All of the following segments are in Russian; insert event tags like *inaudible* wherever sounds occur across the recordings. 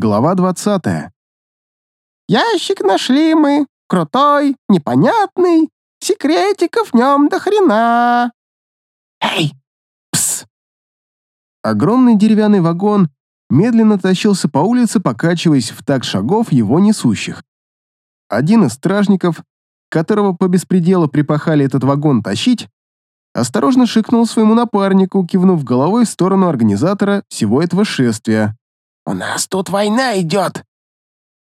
Глава 20. Ящик нашли мы, крутой, непонятный, секретиков в нем до хрена. Эй, пс! Огромный деревянный вагон медленно тащился по улице, покачиваясь в так шагов его несущих. Один из стражников, которого по беспределу припахали этот вагон тащить, осторожно шикнул своему напарнику, кивнув головой в сторону организатора всего этого шествия. «У нас тут война идет!»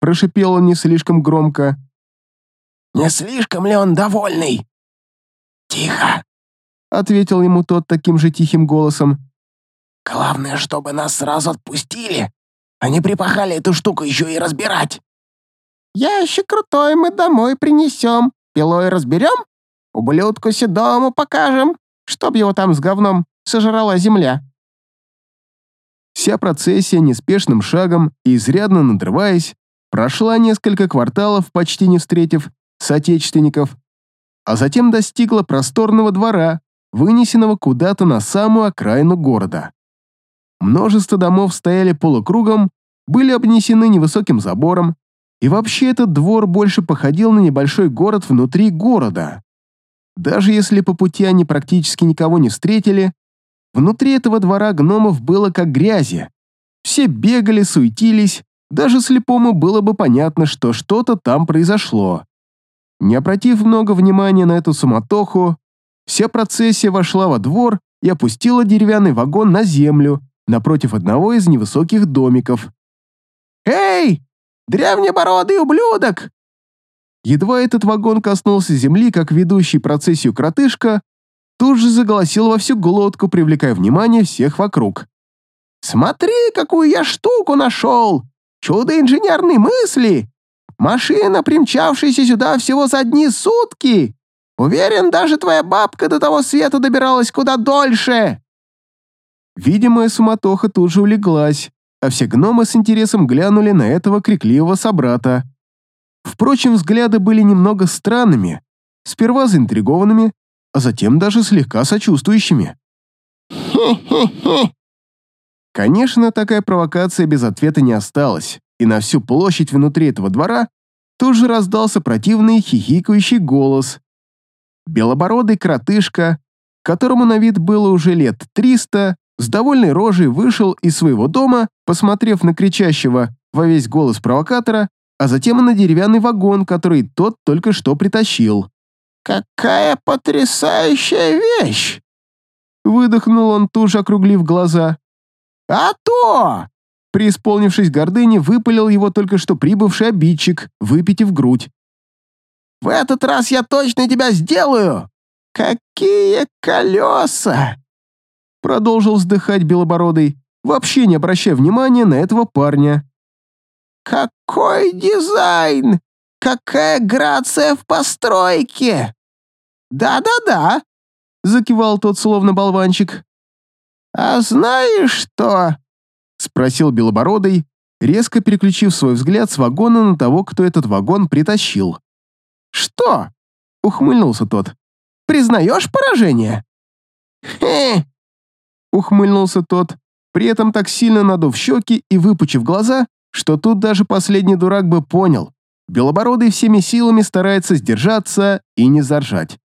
Прошипел он не слишком громко. «Не слишком ли он довольный?» «Тихо!» Ответил ему тот таким же тихим голосом. «Главное, чтобы нас сразу отпустили, а не припахали эту штуку еще и разбирать!» «Ящик крутой мы домой принесем, пилой разберем, ублюдку седому покажем, чтоб его там с говном сожрала земля». Вся процессия неспешным шагом и изрядно надрываясь, прошла несколько кварталов, почти не встретив соотечественников, а затем достигла просторного двора, вынесенного куда-то на самую окраину города. Множество домов стояли полукругом, были обнесены невысоким забором, и вообще этот двор больше походил на небольшой город внутри города. Даже если по пути они практически никого не встретили, внутри этого двора гномов было как грязи. Все бегали, суетились, даже слепому было бы понятно, что что-то там произошло. Не обратив много внимания на эту суматоху, вся процессия вошла во двор и опустила деревянный вагон на землю напротив одного из невысоких домиков. «Эй, древнебородый ублюдок!» Едва этот вагон коснулся земли, как ведущий процессию кротышка, тут же заголосил во всю глотку, привлекая внимание всех вокруг. «Смотри, какую я штуку нашел! Чудо инженерной мысли! Машина, примчавшаяся сюда всего за одни сутки! Уверен, даже твоя бабка до того света добиралась куда дольше!» Видимая суматоха тут же улеглась, а все гномы с интересом глянули на этого крикливого собрата. Впрочем, взгляды были немного странными, сперва заинтригованными, а затем даже слегка сочувствующими. «Хе-хе-хе!» Конечно, такая провокация без ответа не осталась, и на всю площадь внутри этого двора тут же раздался противный хихикающий голос. Белобородый кротышка, которому на вид было уже лет триста, с довольной рожей вышел из своего дома, посмотрев на кричащего во весь голос провокатора, а затем и на деревянный вагон, который тот только что притащил. «Какая потрясающая вещь!» Выдохнул он, тут же округлив глаза. «А то!» Преисполнившись гордыни, выпалил его только что прибывший обидчик, выпитив грудь. «В этот раз я точно тебя сделаю! Какие колеса!» Продолжил вздыхать Белобородый, вообще не обращая внимания на этого парня. «Какой дизайн! Какая грация в постройке!» «Да-да-да!» — закивал тот словно болванчик. «А знаешь что?» — спросил Белобородый, резко переключив свой взгляд с вагона на того, кто этот вагон притащил. «Что?» — ухмыльнулся тот. «Признаешь поражение?» «Хе!» — ухмыльнулся тот, при этом так сильно надув щеки и выпучив глаза, что тут даже последний дурак бы понял. Белобородый всеми силами старается сдержаться и не заржать.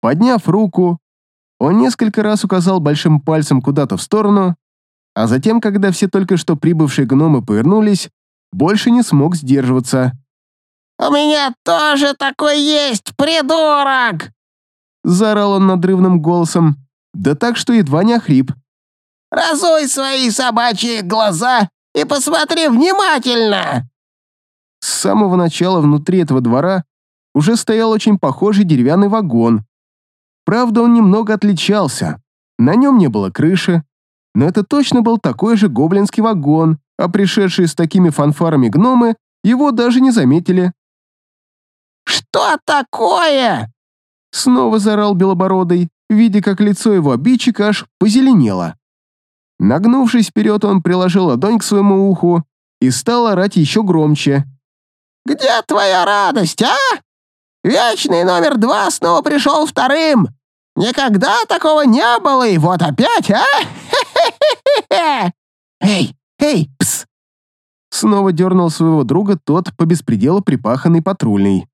Подняв руку, он несколько раз указал большим пальцем куда-то в сторону, а затем, когда все только что прибывшие гномы повернулись, больше не смог сдерживаться. «У меня тоже такой есть, придурок!» Заорал он надрывным голосом, да так, что едва не охрип. «Разуй свои собачьи глаза и посмотри внимательно!» С самого начала внутри этого двора уже стоял очень похожий деревянный вагон, Правда, он немного отличался. На нем не было крыши, но это точно был такой же гоблинский вагон, а пришедшие с такими фанфарами гномы его даже не заметили. «Что такое?» Снова заорал Белобородый, видя, как лицо его обидчика аж позеленело. Нагнувшись вперед, он приложил ладонь к своему уху и стал орать еще громче. «Где твоя радость, а? Вечный номер два снова пришел вторым. Никогда такого не было, и вот опять, а? *laughs* Эй, эй, пс! Снова дернул своего друга тот по беспределу припаханный патрульный.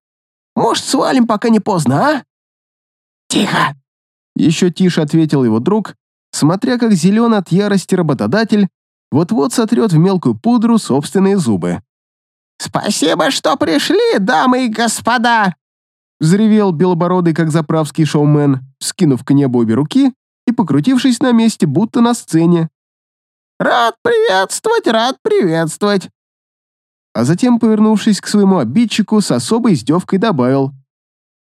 «Может, свалим, пока не поздно, а?» «Тихо!» Еще тише ответил его друг, смотря как зеленый от ярости работодатель вот-вот сотрет в мелкую пудру собственные зубы. «Спасибо, что пришли, дамы и господа!» Взревел белобородый, как заправский шоумен, скинув к небу обе руки и покрутившись на месте, будто на сцене. «Рад приветствовать, рад приветствовать!» А затем, повернувшись к своему обидчику, с особой издевкой добавил.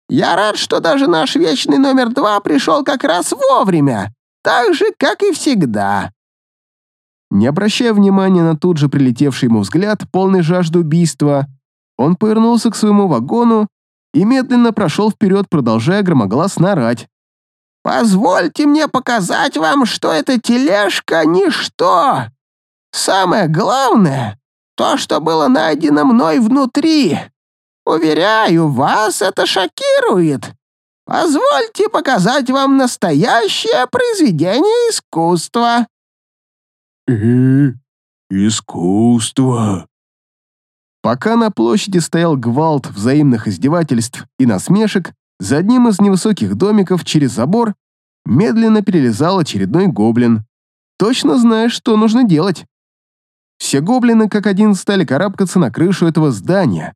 «Я рад, что даже наш вечный номер два пришел как раз вовремя, так же, как и всегда!» Не обращая внимания на тут же прилетевший ему взгляд, полный жажды убийства, он повернулся к своему вагону и медленно прошел вперед, продолжая громогласно орать. «Позвольте мне показать вам, что эта тележка — ничто. Самое главное — то, что было найдено мной внутри. Уверяю, вас это шокирует. Позвольте показать вам настоящее произведение искусства». «Э, искусство». Пока на площади стоял гвалт взаимных издевательств и насмешек, за одним из невысоких домиков через забор медленно перелезал очередной гоблин. Точно знаешь, что нужно делать. Все гоблины как один стали карабкаться на крышу этого здания.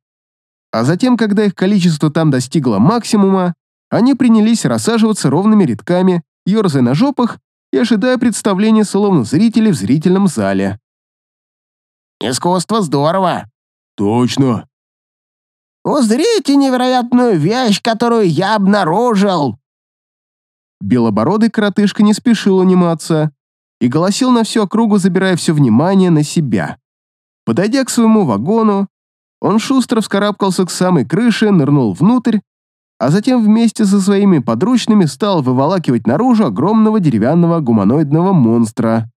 А затем, когда их количество там достигло максимума, они принялись рассаживаться ровными рядками, ерзая на жопах и ожидая представления словно зрителей в зрительном зале. «Искусство здорово!» «Точно!» «Узрите невероятную вещь, которую я обнаружил!» Белобородый коротышка не спешил униматься и голосил на всю округу, забирая все внимание на себя. Подойдя к своему вагону, он шустро вскарабкался к самой крыше, нырнул внутрь а затем вместе со своими подручными стал выволакивать наружу огромного деревянного гуманоидного монстра,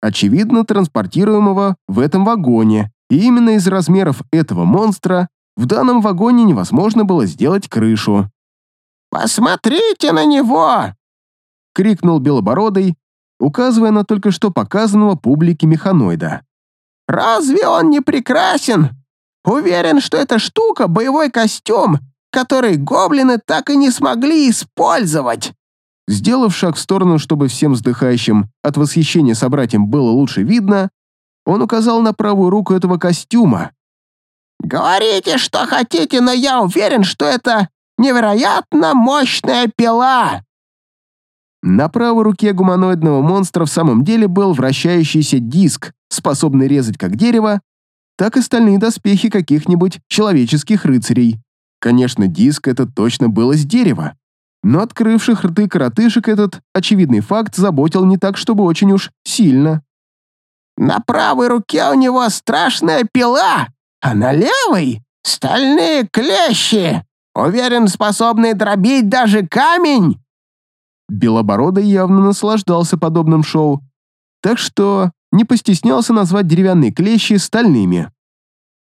очевидно транспортируемого в этом вагоне, и именно из размеров этого монстра в данном вагоне невозможно было сделать крышу. «Посмотрите на него!» — крикнул Белобородый, указывая на только что показанного публике механоида. «Разве он не прекрасен? Уверен, что эта штука — боевой костюм, который гоблины так и не смогли использовать!» Сделав шаг в сторону, чтобы всем вздыхающим от восхищения собратьям было лучше видно, он указал на правую руку этого костюма. «Говорите, что хотите, но я уверен, что это невероятно мощная пила!» На правой руке гуманоидного монстра в самом деле был вращающийся диск, способный резать как дерево, так и стальные доспехи каких-нибудь человеческих рыцарей. Конечно, диск этот точно был из дерева, но открывших рты коротышек этот очевидный факт заботил не так, чтобы очень уж сильно. «На правой руке у него страшная пила, а на левой — стальные клещи, уверен, способные дробить даже камень!» Белобородый явно наслаждался подобным шоу, так что не постеснялся назвать деревянные клещи стальными.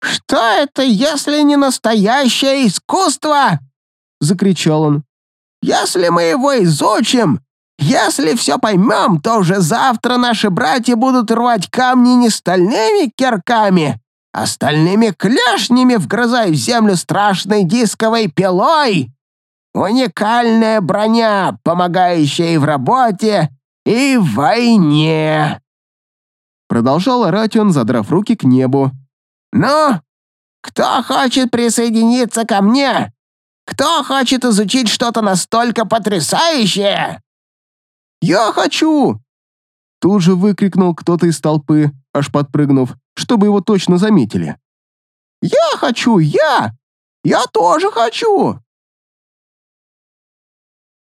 «Что это, если не настоящее искусство?» — закричал он. «Если мы его изучим, если все поймем, то уже завтра наши братья будут рвать камни не стальными кирками, а стальными клешнями, вгрызая в землю страшной дисковой пилой. Уникальная броня, помогающая и в работе, и в войне!» Продолжал орать он, задрав руки к небу, «Ну, кто хочет присоединиться ко мне? Кто хочет изучить что-то настолько потрясающее?» «Я хочу!» Тут же выкрикнул кто-то из толпы, аж подпрыгнув, чтобы его точно заметили. «Я хочу! Я! Я тоже хочу!»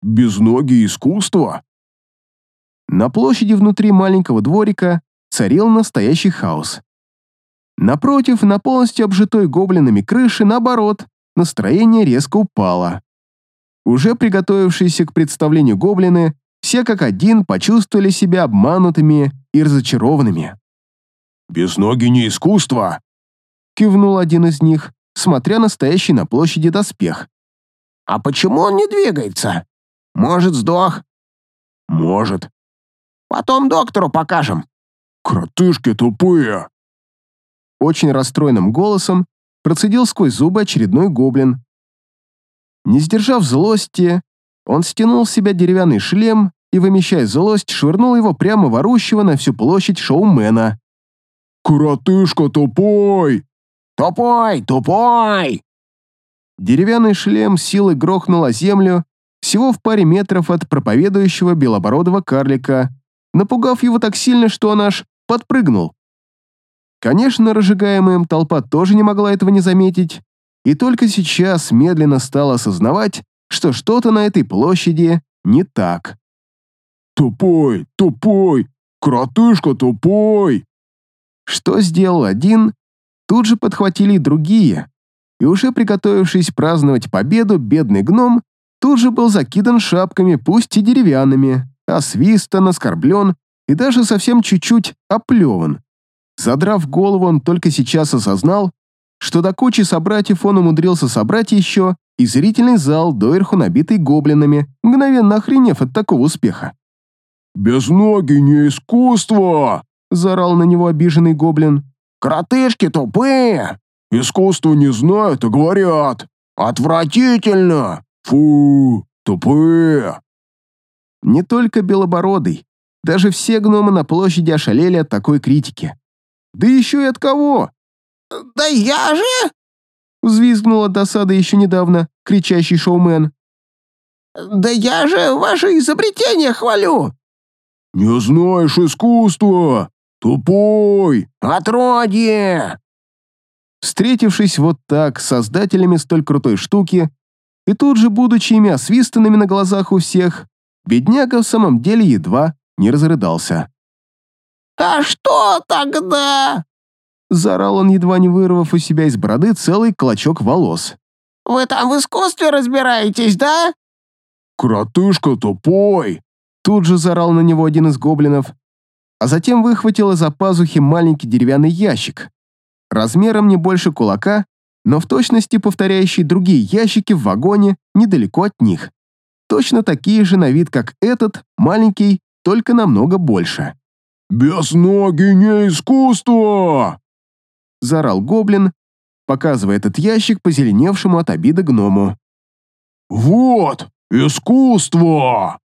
«Безногие искусство!» На площади внутри маленького дворика царил настоящий хаос. Напротив, на полностью обжитой гоблинами крыши, наоборот, настроение резко упало. Уже приготовившиеся к представлению гоблины, все как один почувствовали себя обманутыми и разочарованными. «Без ноги не искусство!» — кивнул один из них, смотря на стоящий на площади доспех. «А почему он не двигается? Может, сдох?» «Может». «Потом доктору покажем». «Кротышки тупые!» Очень расстроенным голосом процедил сквозь зубы очередной гоблин. Не сдержав злости, он стянул с себя деревянный шлем и, вымещая злость, швырнул его прямо в орущего на всю площадь шоумена. «Коротышка тупой!» «Тупой, тупой!» Деревянный шлем силой грохнул о землю всего в паре метров от проповедующего белобородого карлика, напугав его так сильно, что он аж подпрыгнул. Конечно, разжигаемая им толпа тоже не могла этого не заметить, и только сейчас медленно стала осознавать, что что-то на этой площади не так. «Тупой, тупой, кротышка тупой!» Что сделал один, тут же подхватили и другие, и уже приготовившись праздновать победу, бедный гном тут же был закидан шапками, пусть и деревянными, освистан, оскорблен и даже совсем чуть-чуть оплеван. Задрав голову, он только сейчас осознал, что до кучи собратьев он умудрился собрать еще и зрительный зал, доверху набитый гоблинами, мгновенно охренев от такого успеха. «Без ноги не искусство!» — заорал на него обиженный гоблин. «Кротышки тупые!» «Искусство не знают, а говорят!» «Отвратительно!» «Фу, тупые!» Не только Белобородый, даже все гномы на площади ошалели от такой критики. Да еще и от кого? «Да я же!» Взвизгнула досада еще недавно, кричащий шоумен. «Да я же ваше изобретение хвалю!» «Не знаешь искусства! Тупой!» «Отродье!» Встретившись вот так с создателями столь крутой штуки, и тут же, будучи ими освистанными на глазах у всех, бедняга в самом деле едва не разрыдался. «А что тогда?» Заорал он, едва не вырвав у себя из бороды целый клочок волос. «Вы там в искусстве разбираетесь, да?» «Кротышка тупой!» Тут же заорал на него один из гоблинов, а затем выхватил из-за пазухи маленький деревянный ящик, размером не больше кулака, но в точности повторяющий другие ящики в вагоне недалеко от них. Точно такие же на вид, как этот, маленький, только намного больше. «Без ноги не искусство!» Заорал гоблин, показывая этот ящик позеленевшему от обиды гному. «Вот, искусство!»